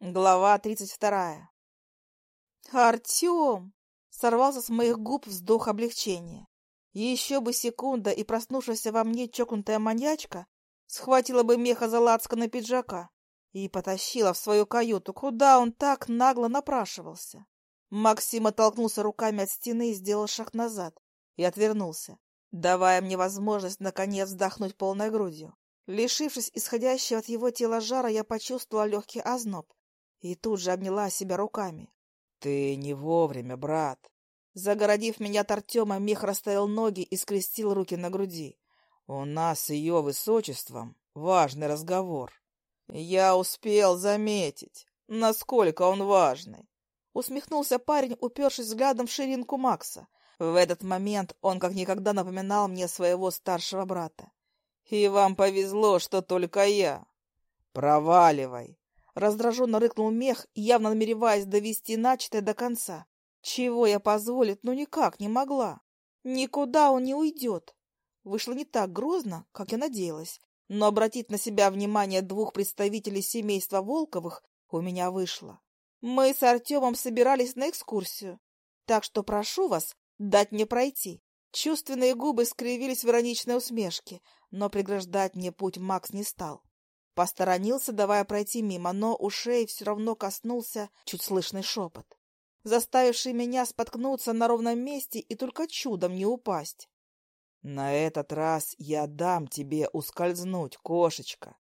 Глава тридцать вторая. «Артем!» — сорвался с моих губ вздох облегчения. Еще бы секунда, и проснувшаяся во мне чокнутая маньячка схватила бы меха за на пиджака и потащила в свою каюту, куда он так нагло напрашивался. Максим оттолкнулся руками от стены и сделал шаг назад и отвернулся, давая мне возможность наконец вздохнуть полной грудью. Лишившись исходящего от его тела жара, я почувствовала легкий озноб и тут же обняла себя руками. — Ты не вовремя, брат. Загородив меня от Артема, мех расставил ноги и скрестил руки на груди. — У нас с ее высочеством важный разговор. Я успел заметить, насколько он важный. Усмехнулся парень, упершись взглядом в ширинку Макса. В этот момент он как никогда напоминал мне своего старшего брата. «И вам повезло, что только я!» «Проваливай!» Раздраженно рыкнул мех, явно намереваясь довести начатое до конца. Чего я позволить, но никак не могла. Никуда он не уйдет. Вышло не так грозно, как я надеялась, но обратить на себя внимание двух представителей семейства Волковых у меня вышло. Мы с Артемом собирались на экскурсию, так что прошу вас дать мне пройти. Чувственные губы скривились в ироничной усмешке, но преграждать мне путь Макс не стал. Посторонился, давая пройти мимо, но ушей все равно коснулся чуть слышный шепот, заставивший меня споткнуться на ровном месте и только чудом не упасть. — На этот раз я дам тебе ускользнуть, кошечка,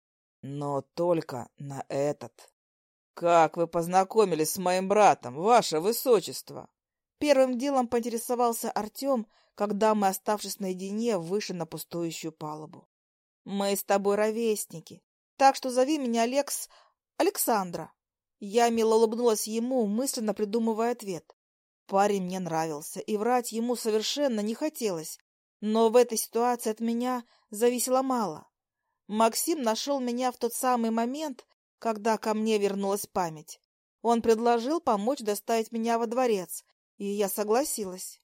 но только на этот. — Как вы познакомились с моим братом, ваше высочество? Первым делом поинтересовался Артем, когда мы, оставшись наедине, вышли на пустующую палубу. — Мы с тобой ровесники, так что зови меня Алекс... Александра. Я мило улыбнулась ему, мысленно придумывая ответ. Парень мне нравился, и врать ему совершенно не хотелось. Но в этой ситуации от меня зависело мало. Максим нашел меня в тот самый момент, когда ко мне вернулась память. Он предложил помочь доставить меня во дворец, и я согласилась.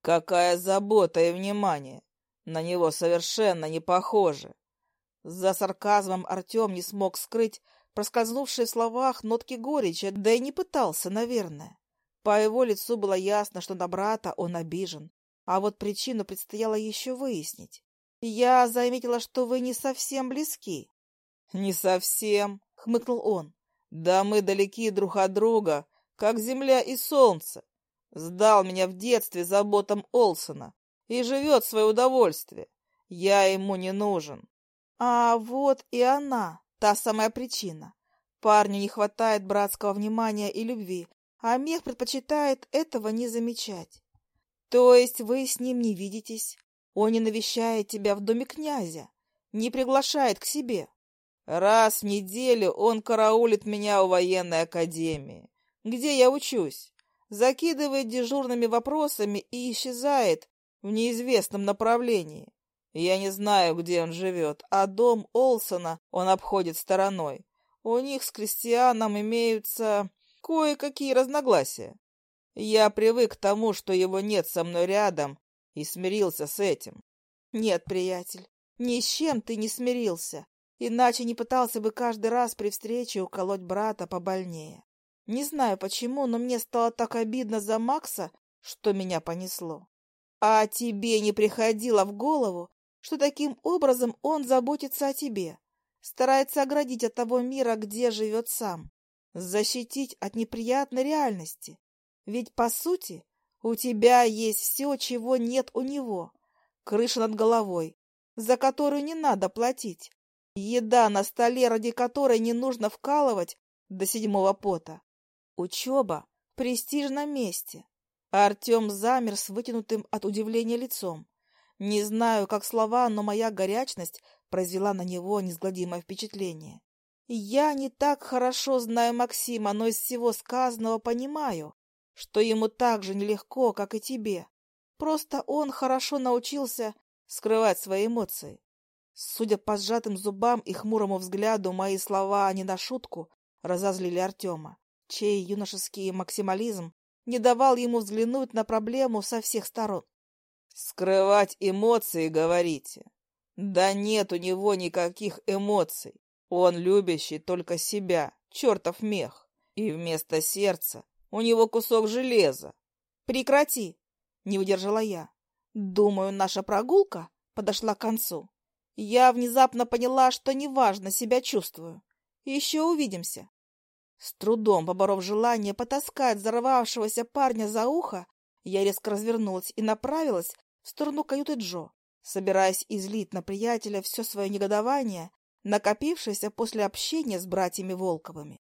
Какая забота и внимание! На него совершенно не похоже. За сарказмом Артем не смог скрыть проскользнувшие в словах нотки горечи, да и не пытался, наверное. По его лицу было ясно, что на брата он обижен, а вот причину предстояло еще выяснить. «Я заметила, что вы не совсем близки». «Не совсем», — хмыкнул он. «Да мы далеки друг от друга, как земля и солнце. Сдал меня в детстве заботам Олсона и живет в свое удовольствие. Я ему не нужен. А вот и она, та самая причина. Парню не хватает братского внимания и любви, а Мех предпочитает этого не замечать. То есть вы с ним не видитесь? Он не навещает тебя в доме князя, не приглашает к себе? Раз в неделю он караулит меня у военной академии, где я учусь, закидывает дежурными вопросами и исчезает в неизвестном направлении. Я не знаю, где он живет, а дом Олсона он обходит стороной. У них с Кристианом имеются кое-какие разногласия. Я привык к тому, что его нет со мной рядом, и смирился с этим. Нет, приятель, ни с чем ты не смирился, иначе не пытался бы каждый раз при встрече уколоть брата побольнее. Не знаю почему, но мне стало так обидно за Макса, что меня понесло. А тебе не приходило в голову, что таким образом он заботится о тебе, старается оградить от того мира, где живет сам, защитить от неприятной реальности. Ведь, по сути, у тебя есть все, чего нет у него. Крыша над головой, за которую не надо платить. Еда на столе, ради которой не нужно вкалывать до седьмого пота. Учеба в престижном месте. Артем замер с вытянутым от удивления лицом. Не знаю, как слова, но моя горячность произвела на него несгладимое впечатление. Я не так хорошо знаю Максима, но из всего сказанного понимаю, что ему так же нелегко, как и тебе. Просто он хорошо научился скрывать свои эмоции. Судя по сжатым зубам и хмурому взгляду, мои слова не на шутку разозлили Артема, чей юношеский максимализм не давал ему взглянуть на проблему со всех сторон. Скрывать эмоции, говорите? Да нет у него никаких эмоций. Он любящий только себя, чертов мех. И вместо сердца у него кусок железа. Прекрати, не выдержала я. Думаю, наша прогулка подошла к концу. Я внезапно поняла, что неважно себя чувствую. Еще увидимся. С трудом поборов желание потаскать взорвавшегося парня за ухо, я резко развернулась и направилась в сторону каюты Джо, собираясь излить на приятеля все свое негодование, накопившееся после общения с братьями Волковыми.